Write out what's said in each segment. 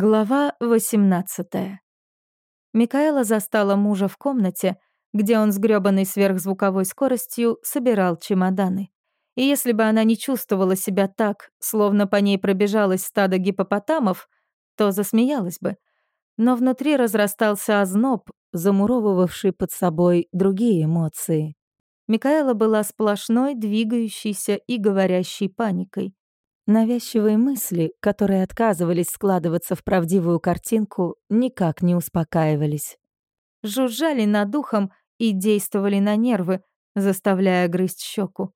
Глава 18. Микаэла застала мужа в комнате, где он с грёбаной сверхзвуковой скоростью собирал чемоданы. И если бы она не чувствовала себя так, словно по ней пробежалось стадо гипопотамов, то засмеялась бы. Но внутри разрастался озноб, замуровывавший под собой другие эмоции. Микаэла была сплошной, двигающейся и говорящей паникой. Навязчивые мысли, которые отказывались складываться в правдивую картинку, никак не успокаивались. Жужжали над ухом и действовали на нервы, заставляя грызть щеку.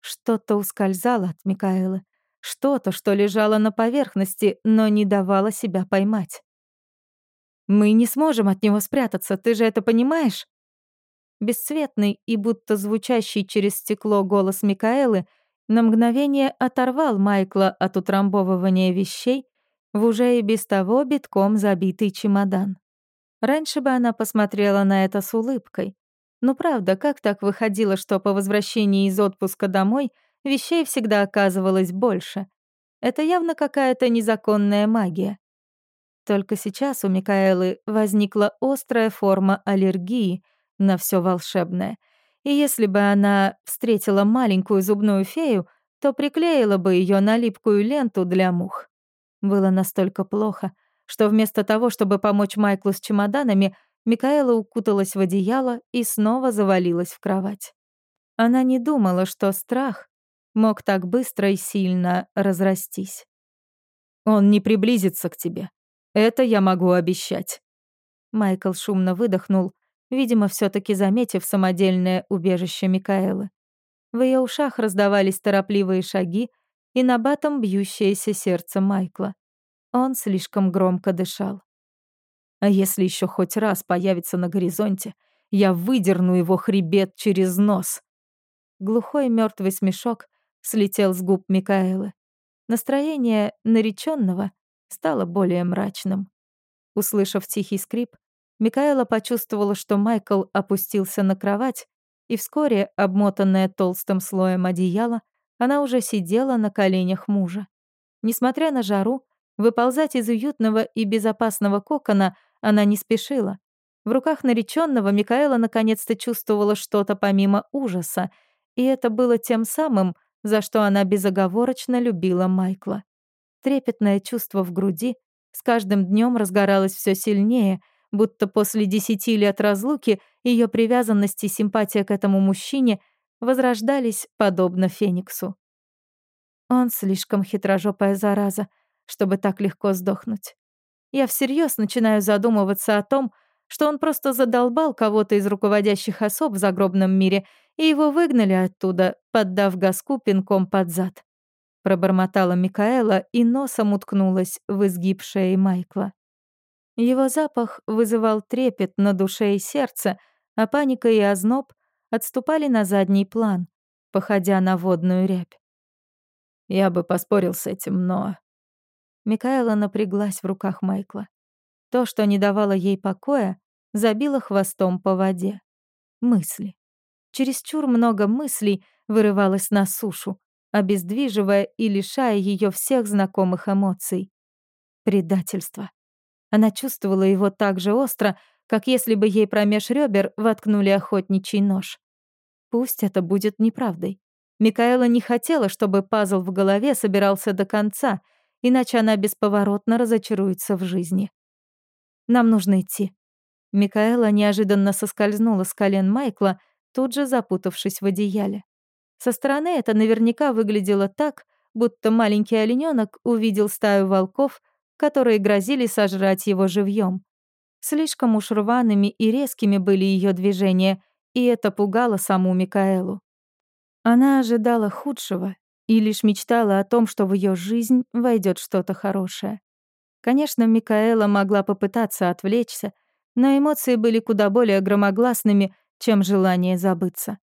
Что-то ускользало от Микаэлы. Что-то, что лежало на поверхности, но не давало себя поймать. «Мы не сможем от него спрятаться, ты же это понимаешь?» Бесцветный и будто звучащий через стекло голос Микаэлы — на мгновение оторвал Майкла от утрамбовывания вещей в уже и без того битком забитый чемодан. Раньше бы она посмотрела на это с улыбкой. Но правда, как так выходило, что по возвращении из отпуска домой вещей всегда оказывалось больше? Это явно какая-то незаконная магия. Только сейчас у Микаэлы возникла острая форма аллергии на все волшебное — и если бы она встретила маленькую зубную фею, то приклеила бы ее на липкую ленту для мух. Было настолько плохо, что вместо того, чтобы помочь Майклу с чемоданами, Микаэла укуталась в одеяло и снова завалилась в кровать. Она не думала, что страх мог так быстро и сильно разрастись. «Он не приблизится к тебе. Это я могу обещать». Майкл шумно выдохнул, видимо, все таки заметив самодельное убежище Микаэлы. В ее ушах раздавались торопливые шаги и на батом бьющееся сердце Майкла. Он слишком громко дышал. А если еще хоть раз появится на горизонте, я выдерну его хребет через нос. Глухой мертвый смешок слетел с губ Микаэлы. Настроение нареченного стало более мрачным. Услышав тихий скрип, Микаэла почувствовала, что Майкл опустился на кровать, и вскоре, обмотанная толстым слоем одеяла, она уже сидела на коленях мужа. Несмотря на жару, выползать из уютного и безопасного кокона она не спешила. В руках нареченного Микаэла наконец-то чувствовала что-то помимо ужаса, и это было тем самым, за что она безоговорочно любила Майкла. Трепетное чувство в груди с каждым днем разгоралось все сильнее, будто после десяти лет разлуки ее привязанность и симпатия к этому мужчине возрождались подобно Фениксу. Он слишком хитрожопая зараза, чтобы так легко сдохнуть. Я всерьез начинаю задумываться о том, что он просто задолбал кого-то из руководящих особ в загробном мире, и его выгнали оттуда, поддав газку пинком под зад. Пробормотала Микаэла и носом уткнулась в изгиб шеи Майкла. Его запах вызывал трепет на душе и сердце, а паника и озноб отступали на задний план, походя на водную рябь. Я бы поспорил с этим, но... Микаэла напряглась в руках Майкла. То, что не давало ей покоя, забило хвостом по воде. Мысли. Чересчур много мыслей вырывалось на сушу, обездвиживая и лишая ее всех знакомых эмоций. Предательство. Она чувствовала его так же остро, как если бы ей промеж ребер воткнули охотничий нож. Пусть это будет неправдой. Микаэла не хотела, чтобы пазл в голове собирался до конца, иначе она бесповоротно разочаруется в жизни. «Нам нужно идти». Микаэла неожиданно соскользнула с колен Майкла, тут же запутавшись в одеяле. Со стороны это наверняка выглядело так, будто маленький олененок увидел стаю волков которые грозили сожрать его живьем. Слишком уж рваными и резкими были ее движения, и это пугало саму Микаэлу. Она ожидала худшего и лишь мечтала о том, что в ее жизнь войдет что-то хорошее. Конечно, Микаэла могла попытаться отвлечься, но эмоции были куда более громогласными, чем желание забыться.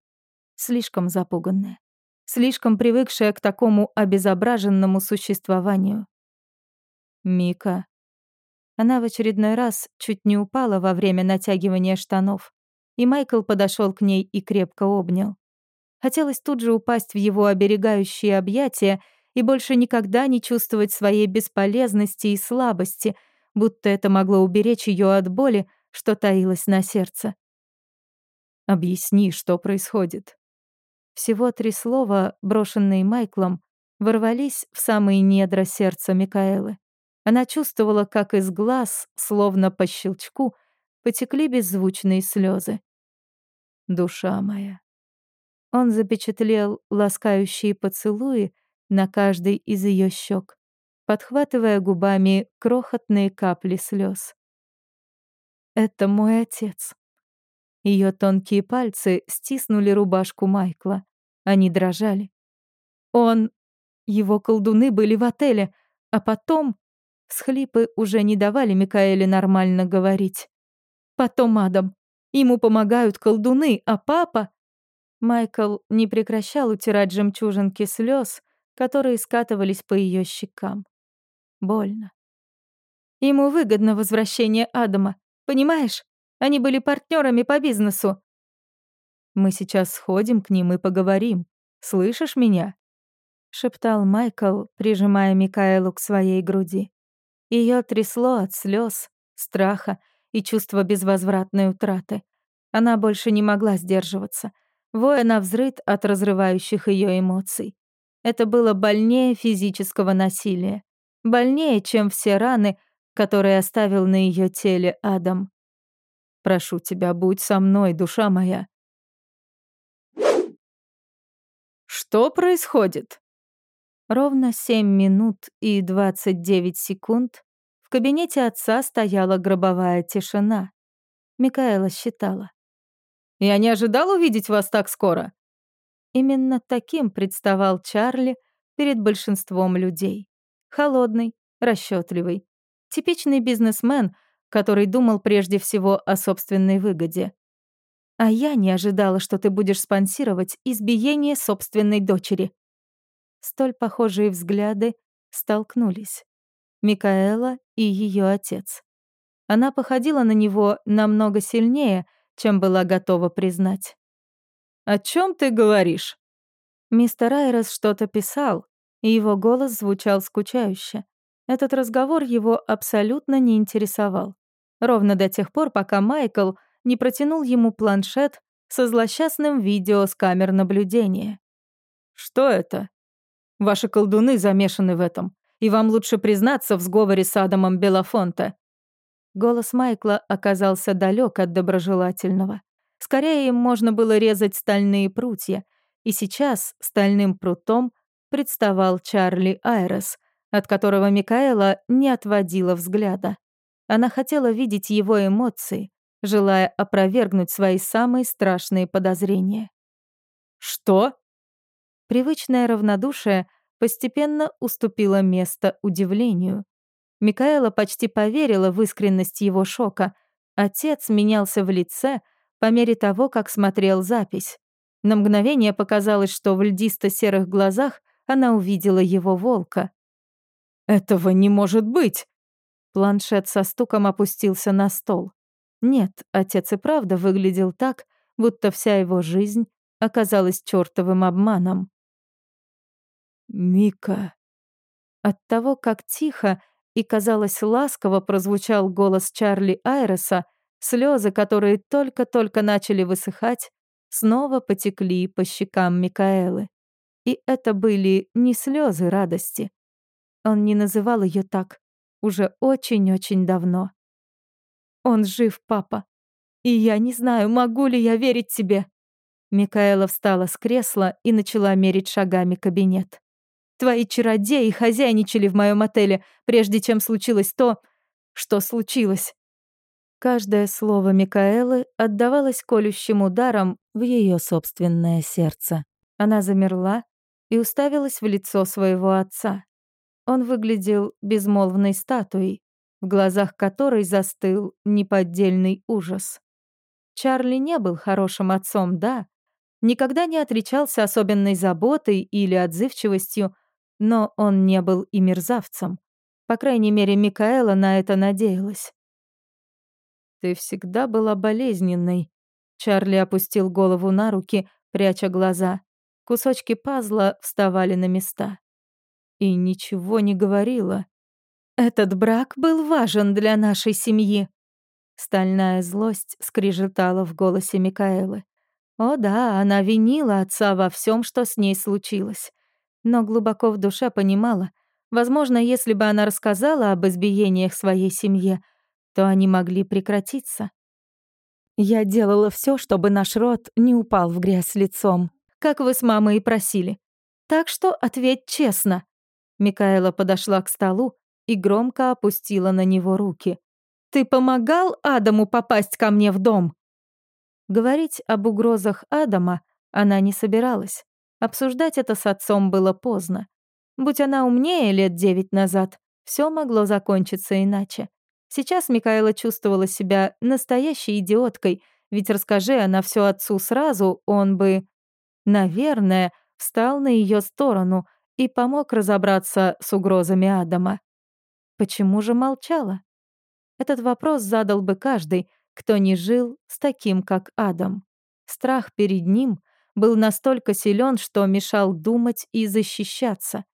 Слишком запуганная, слишком привыкшая к такому обезображенному существованию. Мика. Она в очередной раз чуть не упала во время натягивания штанов, и Майкл подошел к ней и крепко обнял. Хотелось тут же упасть в его оберегающие объятия и больше никогда не чувствовать своей бесполезности и слабости, будто это могло уберечь ее от боли, что таилось на сердце. «Объясни, что происходит». Всего три слова, брошенные Майклом, ворвались в самые недра сердца Микаэлы. Она чувствовала, как из глаз, словно по щелчку, потекли беззвучные слезы. «Душа моя». Он запечатлел ласкающие поцелуи на каждой из ее щек, подхватывая губами крохотные капли слез. «Это мой отец». Ее тонкие пальцы стиснули рубашку Майкла. Они дрожали. Он... Его колдуны были в отеле, а потом... Схлипы уже не давали Микаэле нормально говорить. Потом Адам. Ему помогают колдуны, а папа... Майкл не прекращал утирать жемчужинки слез, которые скатывались по ее щекам. Больно. Ему выгодно возвращение Адама, понимаешь? Они были партнерами по бизнесу. Мы сейчас сходим к ним и поговорим. Слышишь меня? шептал Майкл, прижимая Микаэлу к своей груди. Ее трясло от слез, страха и чувства безвозвратной утраты. Она больше не могла сдерживаться, воя на взрыд от разрывающих ее эмоций. Это было больнее физического насилия, больнее, чем все раны, которые оставил на ее теле Адам. «Прошу тебя, будь со мной, душа моя». «Что происходит?» Ровно 7 минут и 29 секунд в кабинете отца стояла гробовая тишина. Микаэла считала. «Я не ожидал увидеть вас так скоро». Именно таким представал Чарли перед большинством людей. Холодный, расчетливый, типичный бизнесмен, который думал прежде всего о собственной выгоде. А я не ожидала, что ты будешь спонсировать избиение собственной дочери. Столь похожие взгляды столкнулись. Микаэла и ее отец. Она походила на него намного сильнее, чем была готова признать. «О чем ты говоришь?» Мистер Айрес что-то писал, и его голос звучал скучающе. Этот разговор его абсолютно не интересовал. Ровно до тех пор, пока Майкл не протянул ему планшет со злосчастным видео с камер наблюдения. «Что это?» Ваши колдуны замешаны в этом, и вам лучше признаться в сговоре с Адамом Белофонте». Голос Майкла оказался далек от доброжелательного. Скорее, им можно было резать стальные прутья, и сейчас стальным прутом представал Чарли Айрес, от которого Микаэла не отводила взгляда. Она хотела видеть его эмоции, желая опровергнуть свои самые страшные подозрения. «Что?» Привычное равнодушие постепенно уступило место удивлению. Микаэла почти поверила в искренность его шока. Отец менялся в лице по мере того, как смотрел запись. На мгновение показалось, что в льдисто-серых глазах она увидела его волка. «Этого не может быть!» Планшет со стуком опустился на стол. Нет, отец и правда выглядел так, будто вся его жизнь оказалась чертовым обманом. «Мика». От того, как тихо и, казалось, ласково прозвучал голос Чарли Айреса, слезы, которые только-только начали высыхать, снова потекли по щекам Микаэлы. И это были не слезы радости. Он не называл ее так уже очень-очень давно. «Он жив, папа. И я не знаю, могу ли я верить тебе». Микаэла встала с кресла и начала мерить шагами кабинет. Твои чародеи хозяйничали в моем отеле, прежде чем случилось то, что случилось». Каждое слово Микаэлы отдавалось колющим ударом в ее собственное сердце. Она замерла и уставилась в лицо своего отца. Он выглядел безмолвной статуей, в глазах которой застыл неподдельный ужас. Чарли не был хорошим отцом, да, никогда не отличался особенной заботой или отзывчивостью, но он не был и мерзавцем. По крайней мере, Микаэла на это надеялась. «Ты всегда была болезненной», — Чарли опустил голову на руки, пряча глаза. Кусочки пазла вставали на места. «И ничего не говорила. Этот брак был важен для нашей семьи. Стальная злость скрежетала в голосе Микаэлы. О да, она винила отца во всем, что с ней случилось. Но глубоко в душе понимала, возможно, если бы она рассказала об избиениях своей семье, то они могли прекратиться. Я делала все, чтобы наш род не упал в грязь лицом, как вы с мамой и просили. Так что ответь честно. Микаэла подошла к столу и громко опустила на него руки. Ты помогал Адаму попасть ко мне в дом?» Говорить об угрозах Адама она не собиралась. Обсуждать это с отцом было поздно. Будь она умнее лет девять назад, все могло закончиться иначе. Сейчас Микаэла чувствовала себя настоящей идиоткой, ведь расскажи она все отцу сразу, он бы, наверное, встал на ее сторону и помог разобраться с угрозами Адама. Почему же молчала? Этот вопрос задал бы каждый, кто не жил с таким, как Адам. Страх перед ним был настолько силен, что мешал думать и защищаться.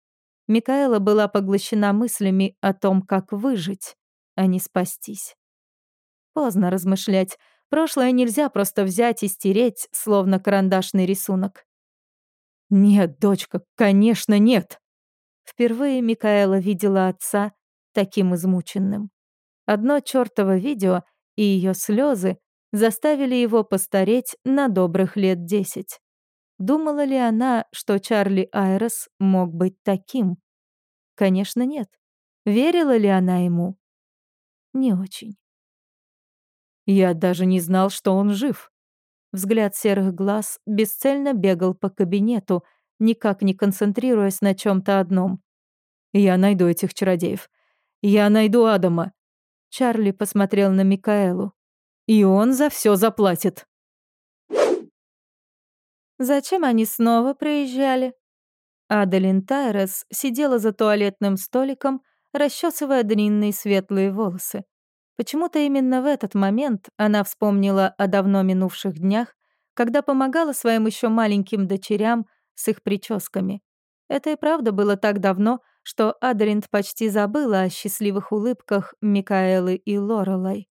Микаэла была поглощена мыслями о том, как выжить, а не спастись. Поздно размышлять. Прошлое нельзя просто взять и стереть, словно карандашный рисунок. «Нет, дочка, конечно, нет!» Впервые Микаэла видела отца таким измученным. Одно чёртово видео и её слёзы заставили его постареть на добрых лет десять. Думала ли она, что Чарли Айрес мог быть таким? Конечно, нет. Верила ли она ему? Не очень. Я даже не знал, что он жив. Взгляд серых глаз бесцельно бегал по кабинету, никак не концентрируясь на чем то одном. Я найду этих чародеев. Я найду Адама. Чарли посмотрел на Микаэлу. «И он за все заплатит». Зачем они снова приезжали? Адалин Тайрес сидела за туалетным столиком, расчесывая длинные светлые волосы. Почему-то именно в этот момент она вспомнила о давно минувших днях, когда помогала своим еще маленьким дочерям с их прическами. Это и правда было так давно, что Адринд почти забыла о счастливых улыбках Микаэлы и Лорелай.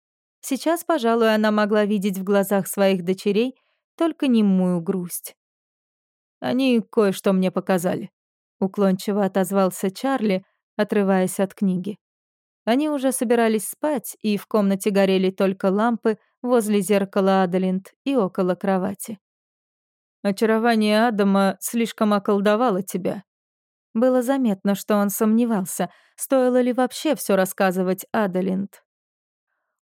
Сейчас, пожалуй, она могла видеть в глазах своих дочерей только немую грусть. «Они кое-что мне показали», — уклончиво отозвался Чарли, отрываясь от книги. Они уже собирались спать, и в комнате горели только лампы возле зеркала Адалинд и около кровати. «Очарование Адама слишком околдовало тебя», было заметно, что он сомневался, стоило ли вообще все рассказывать Адалинд.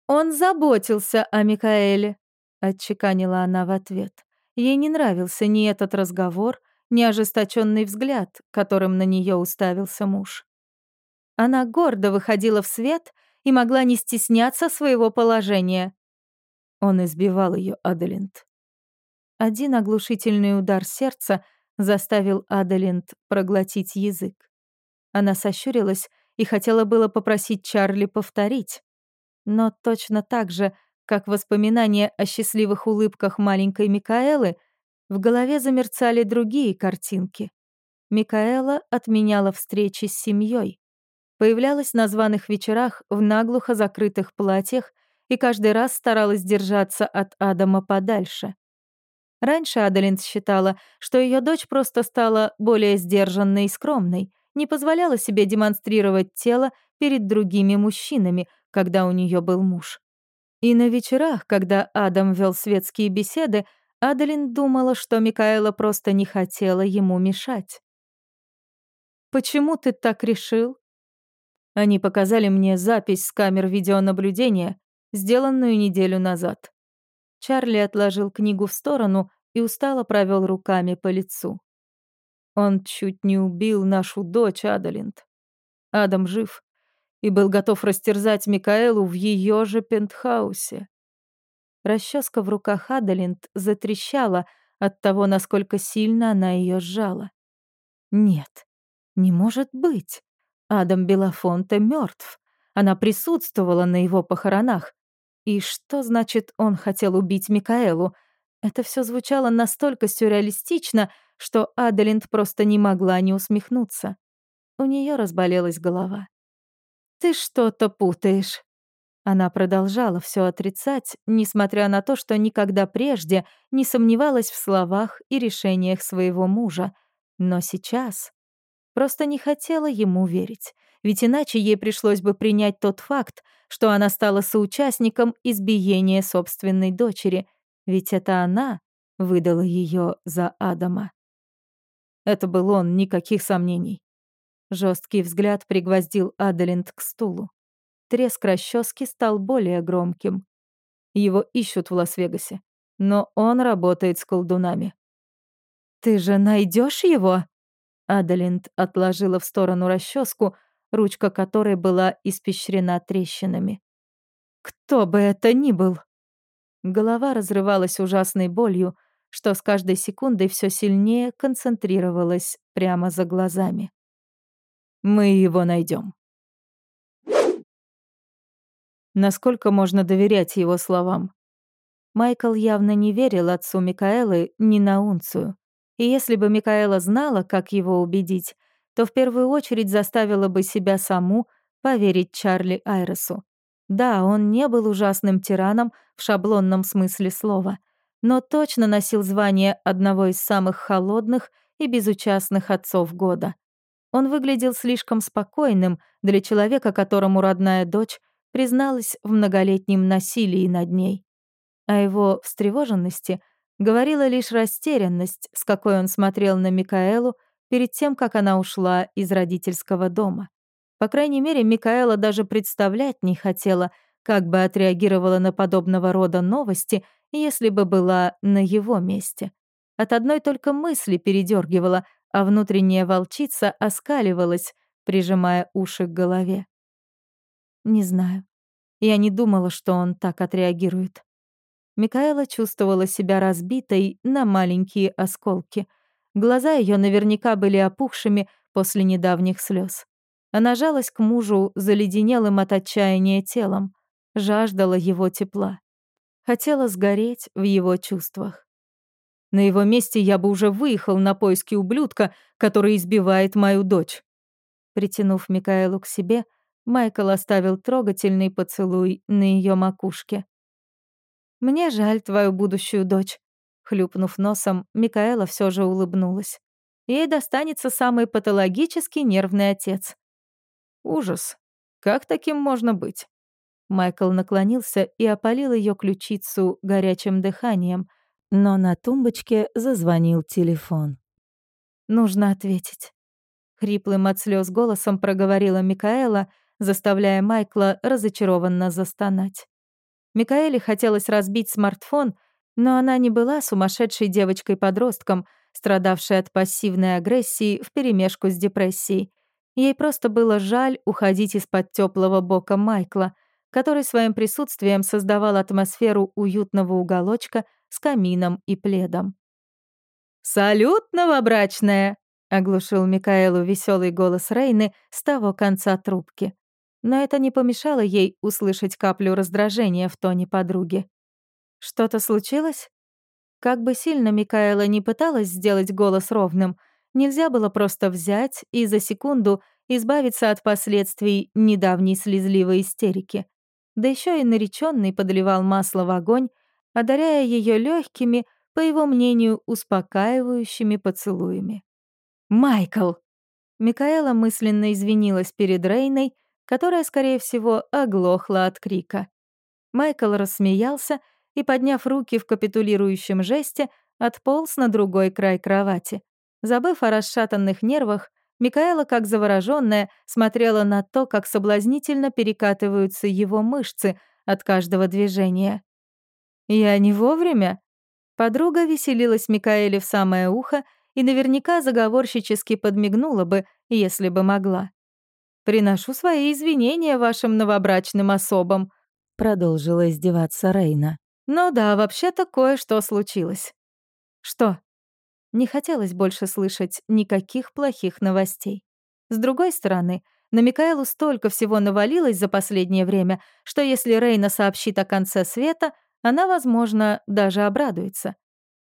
«Он заботился о Микаэле», — отчеканила она в ответ. Ей не нравился ни этот разговор, ни ожесточенный взгляд, которым на нее уставился муж. Она гордо выходила в свет и могла не стесняться своего положения. Он избивал ее, Адалинд. Один оглушительный удар сердца заставил Адалинд проглотить язык. Она сощурилась и хотела было попросить Чарли повторить. Но точно так же, как воспоминания о счастливых улыбках маленькой Микаэлы, в голове замерцали другие картинки. Микаэла отменяла встречи с семьей, Появлялась на званых вечерах в наглухо закрытых платьях и каждый раз старалась держаться от Адама подальше. Раньше Адалин считала, что ее дочь просто стала более сдержанной и скромной, не позволяла себе демонстрировать тело перед другими мужчинами, когда у нее был муж. И на вечерах, когда Адам вел светские беседы, Адалин думала, что Микаэла просто не хотела ему мешать. «Почему ты так решил?» Они показали мне запись с камер видеонаблюдения, сделанную неделю назад. Чарли отложил книгу в сторону и устало провел руками по лицу. Он чуть не убил нашу дочь Адалинд. Адам жив и был готов растерзать Микаэлу в ее же пентхаусе. Расческа в руках Адалинд затрещала от того, насколько сильно она ее сжала. Нет, не может быть. Адам Белафонте мертв. Она присутствовала на его похоронах. И что значит, он хотел убить Микаэлу? Это все звучало настолько сюрреалистично, что Адалинд просто не могла не усмехнуться. У нее разболелась голова. Ты что-то путаешь». Она продолжала все отрицать, несмотря на то, что никогда прежде не сомневалась в словах и решениях своего мужа. Но сейчас просто не хотела ему верить, ведь иначе ей пришлось бы принять тот факт, что она стала соучастником избиения собственной дочери, ведь это она выдала ее за Адама. Это был он, никаких сомнений. Жесткий взгляд пригвоздил Адалинд к стулу. Треск расчески стал более громким. Его ищут в Лас-Вегасе, но он работает с колдунами. «Ты же найдешь его?» Адалинд отложила в сторону расческу, ручка которой была испещрена трещинами. «Кто бы это ни был!» Голова разрывалась ужасной болью, что с каждой секундой все сильнее концентрировалась прямо за глазами. «Мы его найдем. Насколько можно доверять его словам? Майкл явно не верил отцу Микаэлы ни на унцию. И если бы Микаэла знала, как его убедить, то в первую очередь заставила бы себя саму поверить Чарли Айресу. Да, он не был ужасным тираном в шаблонном смысле слова, но точно носил звание одного из самых холодных и безучастных отцов года. Он выглядел слишком спокойным для человека, которому родная дочь призналась в многолетнем насилии над ней. О его встревоженности говорила лишь растерянность, с какой он смотрел на Микаэлу перед тем, как она ушла из родительского дома. По крайней мере, Микаэла даже представлять не хотела, как бы отреагировала на подобного рода новости, если бы была на его месте. От одной только мысли передергивала, а внутренняя волчица оскаливалась, прижимая уши к голове. Не знаю. Я не думала, что он так отреагирует. Микаэла чувствовала себя разбитой на маленькие осколки. Глаза ее наверняка были опухшими после недавних слез. Она жалась к мужу заледенелым от отчаяния телом, жаждала его тепла. Хотела сгореть в его чувствах. На его месте я бы уже выехал на поиски ублюдка, который избивает мою дочь. Притянув Микаэлу к себе, Майкл оставил трогательный поцелуй на ее макушке. «Мне жаль твою будущую дочь», — хлюпнув носом, Микаэла все же улыбнулась. Ей достанется самый патологический нервный отец. Ужас. Как таким можно быть? Майкл наклонился и опалил ее ключицу горячим дыханием, но на тумбочке зазвонил телефон. «Нужно ответить». Хриплым от слез голосом проговорила Микаэла, заставляя Майкла разочарованно застонать. Микаэле хотелось разбить смартфон, но она не была сумасшедшей девочкой-подростком, страдавшей от пассивной агрессии вперемешку с депрессией. Ей просто было жаль уходить из-под теплого бока Майкла, который своим присутствием создавал атмосферу уютного уголочка с камином и пледом. «Салют, новобрачная!» — оглушил Микаэлу веселый голос Рейны с того конца трубки но это не помешало ей услышать каплю раздражения в тоне подруги. «Что-то случилось?» Как бы сильно Микаэла не пыталась сделать голос ровным, нельзя было просто взять и за секунду избавиться от последствий недавней слезливой истерики. Да еще и нареченный подливал масло в огонь, одаряя ее легкими, по его мнению, успокаивающими поцелуями. «Майкл!» Микаэла мысленно извинилась перед Рейной, которая, скорее всего, оглохла от крика. Майкл рассмеялся и, подняв руки в капитулирующем жесте, отполз на другой край кровати. Забыв о расшатанных нервах, Микаэла, как заворожённая, смотрела на то, как соблазнительно перекатываются его мышцы от каждого движения. «Я не вовремя?» Подруга веселилась Микаэле в самое ухо и наверняка заговорщически подмигнула бы, если бы могла. Приношу свои извинения вашим новобрачным особам», — продолжила издеваться Рейна. «Ну да, вообще-то кое-что случилось». «Что?» Не хотелось больше слышать никаких плохих новостей. С другой стороны, на Микаэлу столько всего навалилось за последнее время, что если Рейна сообщит о конце света, она, возможно, даже обрадуется.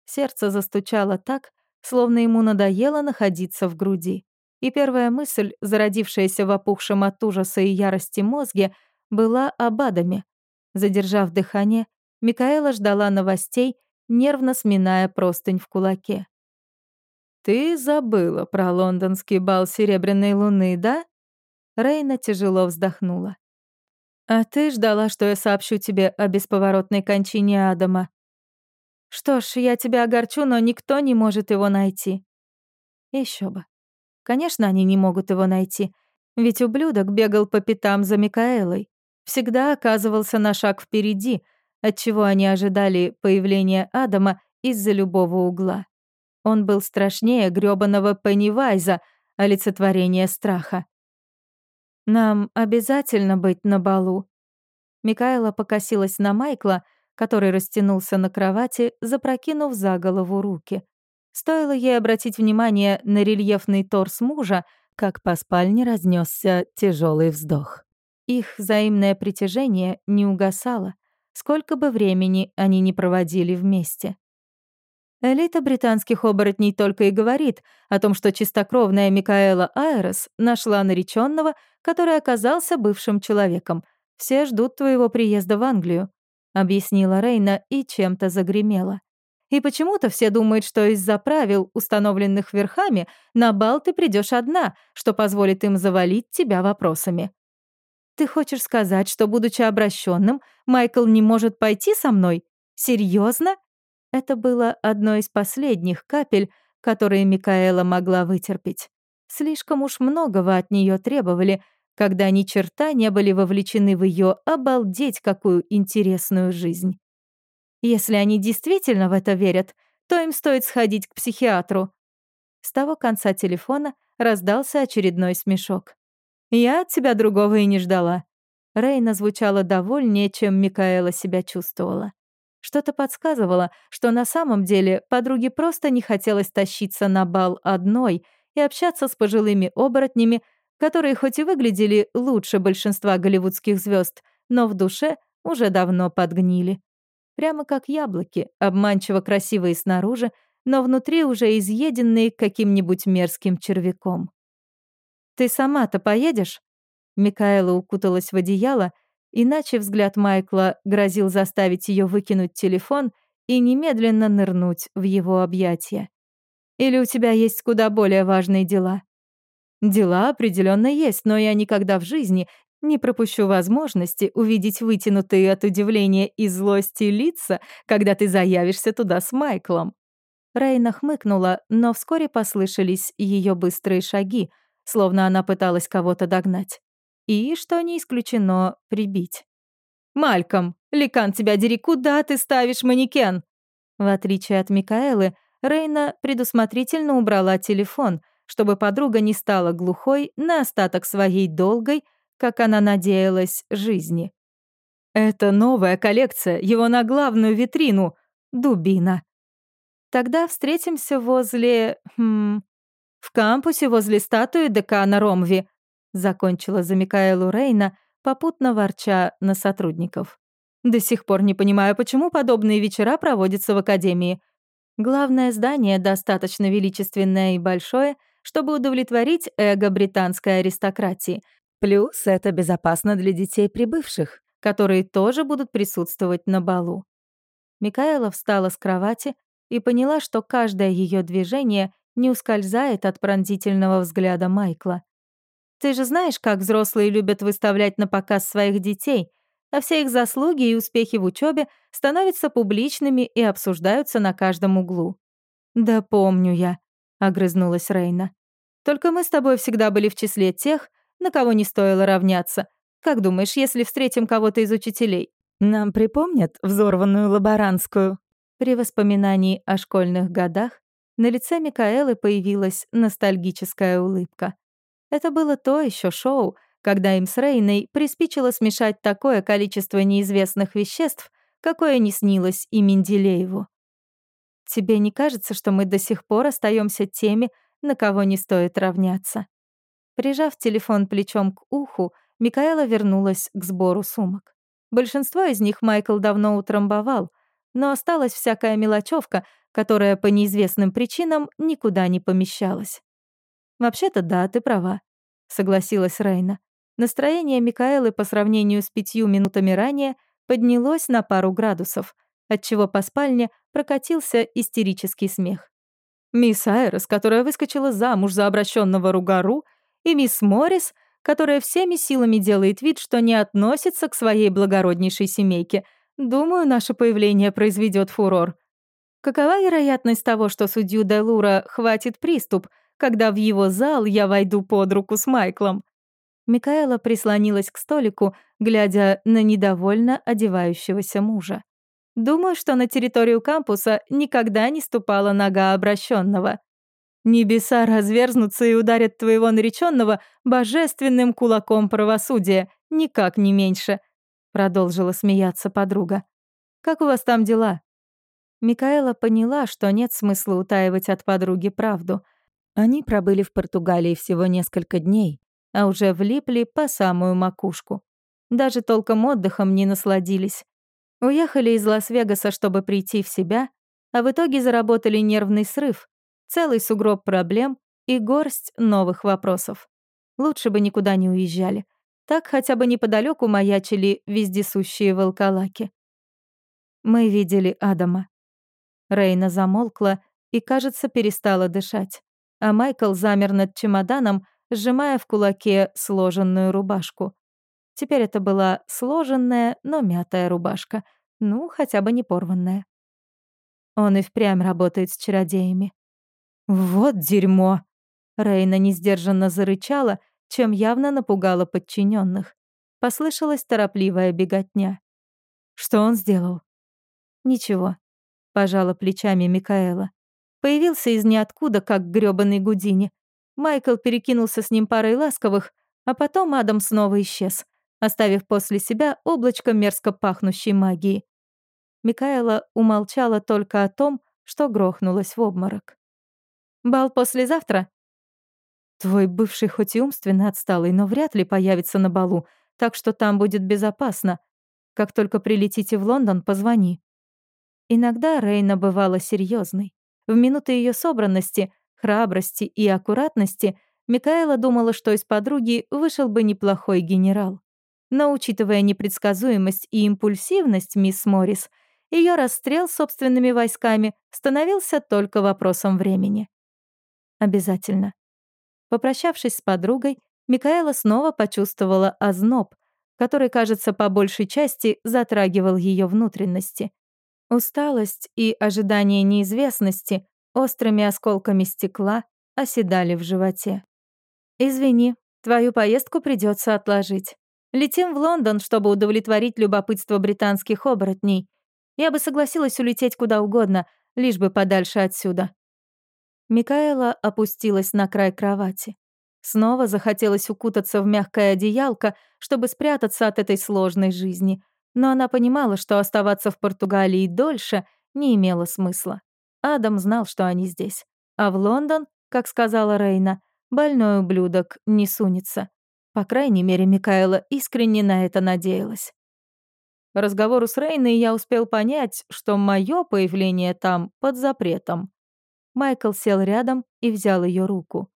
Сердце застучало так, словно ему надоело находиться в груди. И первая мысль, зародившаяся в опухшем от ужаса и ярости мозге, была об Адаме. Задержав дыхание, Микаэла ждала новостей, нервно сминая простынь в кулаке. «Ты забыла про лондонский бал Серебряной Луны, да?» Рейна тяжело вздохнула. «А ты ждала, что я сообщу тебе о бесповоротной кончине Адама. Что ж, я тебя огорчу, но никто не может его найти». Еще бы. Конечно, они не могут его найти, ведь ублюдок бегал по пятам за Микаэлой. Всегда оказывался на шаг впереди, отчего они ожидали появления Адама из-за любого угла. Он был страшнее грёбаного Пеннивайза, олицетворения страха. «Нам обязательно быть на балу». Микаэла покосилась на Майкла, который растянулся на кровати, запрокинув за голову руки. Стоило ей обратить внимание на рельефный торс мужа, как по спальне разнесся тяжелый вздох. Их взаимное притяжение не угасало, сколько бы времени они ни проводили вместе. Элита британских оборотней только и говорит о том, что чистокровная Микаэла Айрес нашла нареченного, который оказался бывшим человеком. Все ждут твоего приезда в Англию», — объяснила Рейна и чем-то загремела. «И почему-то все думают, что из-за правил, установленных верхами, на бал ты придешь одна, что позволит им завалить тебя вопросами». «Ты хочешь сказать, что, будучи обращенным, Майкл не может пойти со мной? Серьезно? Это было одной из последних капель, которые Микаэла могла вытерпеть. Слишком уж многого от нее требовали, когда ни черта не были вовлечены в ее обалдеть какую интересную жизнь. Если они действительно в это верят, то им стоит сходить к психиатру. С того конца телефона раздался очередной смешок. «Я от тебя другого и не ждала». Рейна звучала довольнее, чем Микаэла себя чувствовала. Что-то подсказывало, что на самом деле подруге просто не хотелось тащиться на бал одной и общаться с пожилыми оборотнями, которые хоть и выглядели лучше большинства голливудских звезд, но в душе уже давно подгнили. Прямо как яблоки, обманчиво красивые снаружи, но внутри уже изъеденные каким-нибудь мерзким червяком. «Ты сама-то поедешь?» Микаэла укуталась в одеяло Иначе взгляд Майкла грозил заставить ее выкинуть телефон и немедленно нырнуть в его объятия. Или у тебя есть куда более важные дела? Дела определенно есть, но я никогда в жизни не пропущу возможности увидеть вытянутые от удивления и злости лица, когда ты заявишься туда с Майклом. Рейна хмыкнула, но вскоре послышались ее быстрые шаги, словно она пыталась кого-то догнать и, что не исключено, прибить. «Мальком, Ликан тебя дери, куда ты ставишь манекен?» В отличие от Микаэлы, Рейна предусмотрительно убрала телефон, чтобы подруга не стала глухой на остаток своей долгой, как она надеялась, жизни. «Это новая коллекция, его на главную витрину. Дубина. Тогда встретимся возле... Хм, в кампусе возле статуи декана Ромви. Закончила за Микаэлу Рейна, попутно ворча на сотрудников. До сих пор не понимаю, почему подобные вечера проводятся в академии. Главное здание достаточно величественное и большое, чтобы удовлетворить эго британской аристократии. Плюс это безопасно для детей прибывших, которые тоже будут присутствовать на балу. Микаэла встала с кровати и поняла, что каждое ее движение не ускользает от пронзительного взгляда Майкла. Ты же знаешь, как взрослые любят выставлять на показ своих детей, а все их заслуги и успехи в учебе становятся публичными и обсуждаются на каждом углу. «Да помню я», — огрызнулась Рейна. «Только мы с тобой всегда были в числе тех, на кого не стоило равняться. Как думаешь, если встретим кого-то из учителей, нам припомнят взорванную лаборантскую?» При воспоминании о школьных годах на лице Микаэлы появилась ностальгическая улыбка. Это было то еще шоу, когда им с Рейной приспичило смешать такое количество неизвестных веществ, какое не снилось и Менделееву. «Тебе не кажется, что мы до сих пор остаемся теми, на кого не стоит равняться?» Прижав телефон плечом к уху, Микаэла вернулась к сбору сумок. Большинство из них Майкл давно утрамбовал, но осталась всякая мелочевка, которая по неизвестным причинам никуда не помещалась. «Вообще-то да, ты права», — согласилась Рейна. Настроение Микаэлы по сравнению с пятью минутами ранее поднялось на пару градусов, отчего по спальне прокатился истерический смех. Мисс Айрес, которая выскочила замуж за обращенного Ругару, и мисс Моррис, которая всеми силами делает вид, что не относится к своей благороднейшей семейке. Думаю, наше появление произведет фурор. Какова вероятность того, что судью Делура хватит приступ, когда в его зал я войду под руку с Майклом?» Микаэла прислонилась к столику, глядя на недовольно одевающегося мужа. «Думаю, что на территорию кампуса никогда не ступала нога обращенного. Небеса разверзнутся и ударят твоего нареченного божественным кулаком правосудия, никак не меньше», — продолжила смеяться подруга. «Как у вас там дела?» Микаэла поняла, что нет смысла утаивать от подруги правду. Они пробыли в Португалии всего несколько дней, а уже влипли по самую макушку. Даже толком отдыхом не насладились. Уехали из Лас-Вегаса, чтобы прийти в себя, а в итоге заработали нервный срыв, целый сугроб проблем и горсть новых вопросов. Лучше бы никуда не уезжали. Так хотя бы неподалеку маячили вездесущие волколаки. Мы видели Адама. Рейна замолкла и, кажется, перестала дышать, а Майкл замер над чемоданом, сжимая в кулаке сложенную рубашку. Теперь это была сложенная, но мятая рубашка, ну, хотя бы не порванная. Он и впрямь работает с чародеями. «Вот дерьмо!» Рейна несдержанно зарычала, чем явно напугала подчиненных. Послышалась торопливая беготня. «Что он сделал?» «Ничего», — пожала плечами Микаэла. Появился из ниоткуда, как грёбаный Гудини. Майкл перекинулся с ним парой ласковых, а потом Адам снова исчез, оставив после себя облачко мерзко пахнущей магии. Микаэла умолчала только о том, что грохнулась в обморок. «Бал послезавтра?» «Твой бывший хоть и умственно отсталый, но вряд ли появится на балу, так что там будет безопасно. Как только прилетите в Лондон, позвони». Иногда Рейна бывала серьезной. В минуты ее собранности, храбрости и аккуратности Микаэла думала, что из подруги вышел бы неплохой генерал. Но учитывая непредсказуемость и импульсивность мисс Моррис, ее расстрел собственными войсками становился только вопросом времени. Обязательно. Попрощавшись с подругой, Микаэла снова почувствовала озноб, который, кажется, по большей части затрагивал ее внутренности. Усталость и ожидание неизвестности острыми осколками стекла оседали в животе. «Извини, твою поездку придется отложить. Летим в Лондон, чтобы удовлетворить любопытство британских оборотней. Я бы согласилась улететь куда угодно, лишь бы подальше отсюда». Микаэла опустилась на край кровати. Снова захотелось укутаться в мягкое одеялко, чтобы спрятаться от этой сложной жизни. Но она понимала, что оставаться в Португалии дольше не имело смысла. Адам знал, что они здесь. А в Лондон, как сказала Рейна, больной ублюдок не сунется. По крайней мере, Микаэла искренне на это надеялась. Разговору с Рейной я успел понять, что мое появление там под запретом. Майкл сел рядом и взял ее руку.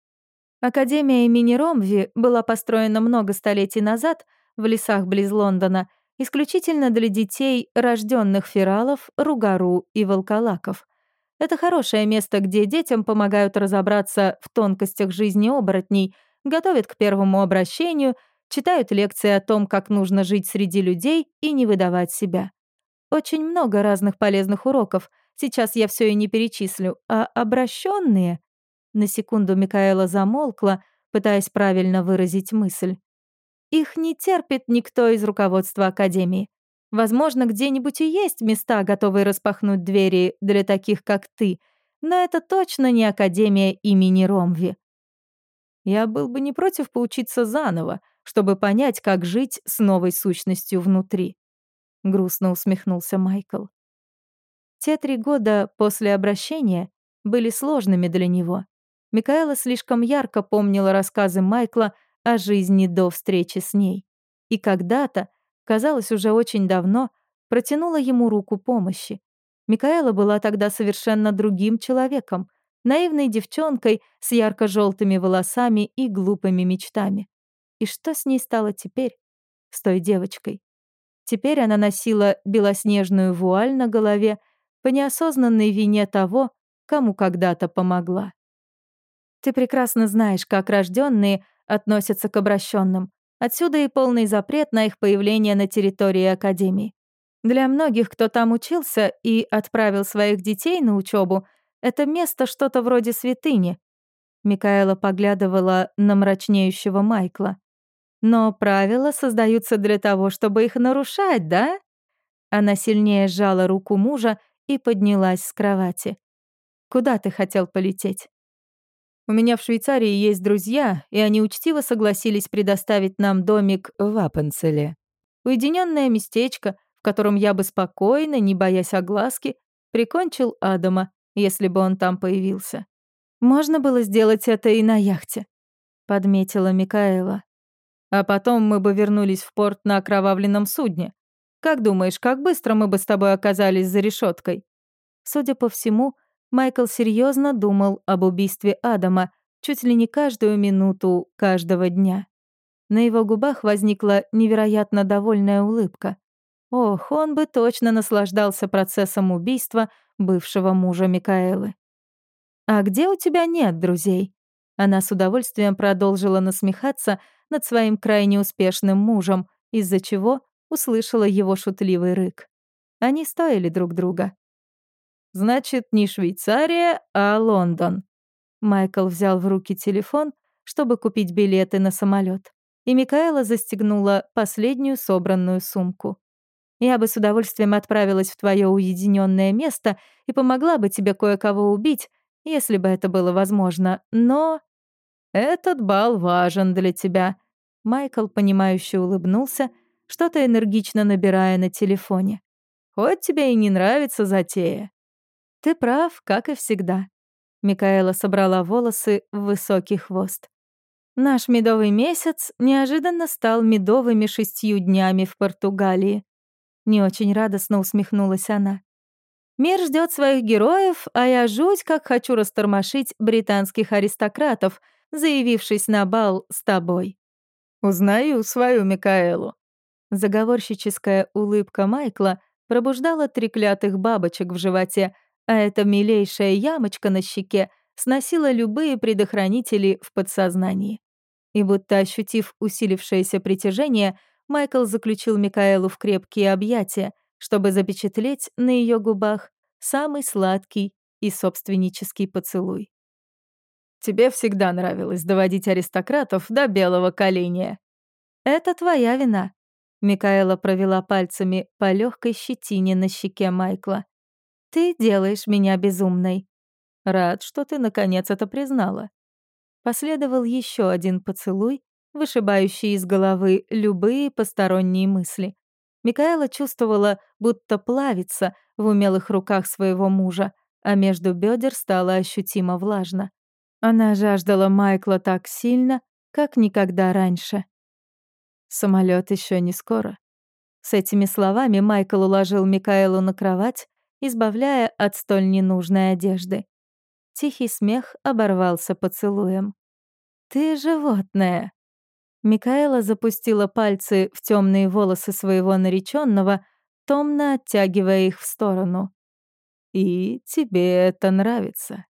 Академия имени Ромви была построена много столетий назад в лесах близ Лондона исключительно для детей, рожденных фералов, ругару и волколаков. Это хорошее место, где детям помогают разобраться в тонкостях жизни оборотней, готовят к первому обращению, читают лекции о том, как нужно жить среди людей и не выдавать себя. Очень много разных полезных уроков, Сейчас я все и не перечислю, а обращенные. На секунду Микаэла замолкла, пытаясь правильно выразить мысль. Их не терпит никто из руководства Академии. Возможно, где-нибудь и есть места, готовые распахнуть двери для таких, как ты, но это точно не Академия имени Ромви. Я был бы не против поучиться заново, чтобы понять, как жить с новой сущностью внутри. Грустно усмехнулся Майкл. Те три года после обращения были сложными для него. Микаэла слишком ярко помнила рассказы Майкла о жизни до встречи с ней. И когда-то, казалось, уже очень давно, протянула ему руку помощи. Микаэла была тогда совершенно другим человеком, наивной девчонкой с ярко-желтыми волосами и глупыми мечтами. И что с ней стало теперь, с той девочкой? Теперь она носила белоснежную вуаль на голове по неосознанной вине того, кому когда-то помогла. Ты прекрасно знаешь, как рожденные относятся к обращенным. Отсюда и полный запрет на их появление на территории Академии. Для многих, кто там учился и отправил своих детей на учебу, это место что-то вроде святыни. Микаэла поглядывала на мрачнеющего Майкла. Но правила создаются для того, чтобы их нарушать, да? Она сильнее сжала руку мужа и поднялась с кровати. Куда ты хотел полететь? У меня в Швейцарии есть друзья, и они учтиво согласились предоставить нам домик в Аппенцеле. Уединенное местечко, в котором я бы спокойно, не боясь огласки, прикончил Адама, если бы он там появился. Можно было сделать это и на яхте, подметила Микаэла. А потом мы бы вернулись в порт на окровавленном судне. Как думаешь, как быстро мы бы с тобой оказались за решеткой? Судя по всему, Майкл серьезно думал об убийстве Адама чуть ли не каждую минуту каждого дня. На его губах возникла невероятно довольная улыбка. Ох, он бы точно наслаждался процессом убийства бывшего мужа Микаэлы. «А где у тебя нет друзей?» Она с удовольствием продолжила насмехаться над своим крайне успешным мужем, из-за чего услышала его шутливый рык. Они стоили друг друга. Значит, не Швейцария, а Лондон. Майкл взял в руки телефон, чтобы купить билеты на самолет, и Микаэла застегнула последнюю собранную сумку. Я бы с удовольствием отправилась в твое уединенное место и помогла бы тебе кое-кого убить, если бы это было возможно, но... Этот бал важен для тебя. Майкл, понимающе улыбнулся, что-то энергично набирая на телефоне. Хоть тебе и не нравится затея. «Ты прав, как и всегда». Микаэла собрала волосы в высокий хвост. Наш медовый месяц неожиданно стал медовыми шестью днями в Португалии. Не очень радостно усмехнулась она. Мир ждет своих героев, а я жуть как хочу растормошить британских аристократов, заявившись на бал с тобой. Узнаю свою Микаэлу. Заговорщическая улыбка Майкла пробуждала треклятых бабочек в животе, а эта милейшая ямочка на щеке сносила любые предохранители в подсознании. И будто ощутив усилившееся притяжение, Майкл заключил Микаэлу в крепкие объятия, чтобы запечатлеть на ее губах самый сладкий и собственнический поцелуй. «Тебе всегда нравилось доводить аристократов до белого коленя». «Это твоя вина», — Микаэла провела пальцами по легкой щетине на щеке Майкла. Ты делаешь меня безумной. Рад, что ты наконец это признала. Последовал еще один поцелуй, вышибающий из головы любые посторонние мысли. Микаэла чувствовала, будто плавится в умелых руках своего мужа, а между бедер стало ощутимо влажно. Она жаждала Майкла так сильно, как никогда раньше. Самолет еще не скоро. С этими словами Майкл уложил Микаэлу на кровать, избавляя от столь ненужной одежды. Тихий смех оборвался поцелуем. «Ты животное!» Микаэла запустила пальцы в темные волосы своего нареченного, томно оттягивая их в сторону. «И тебе это нравится?»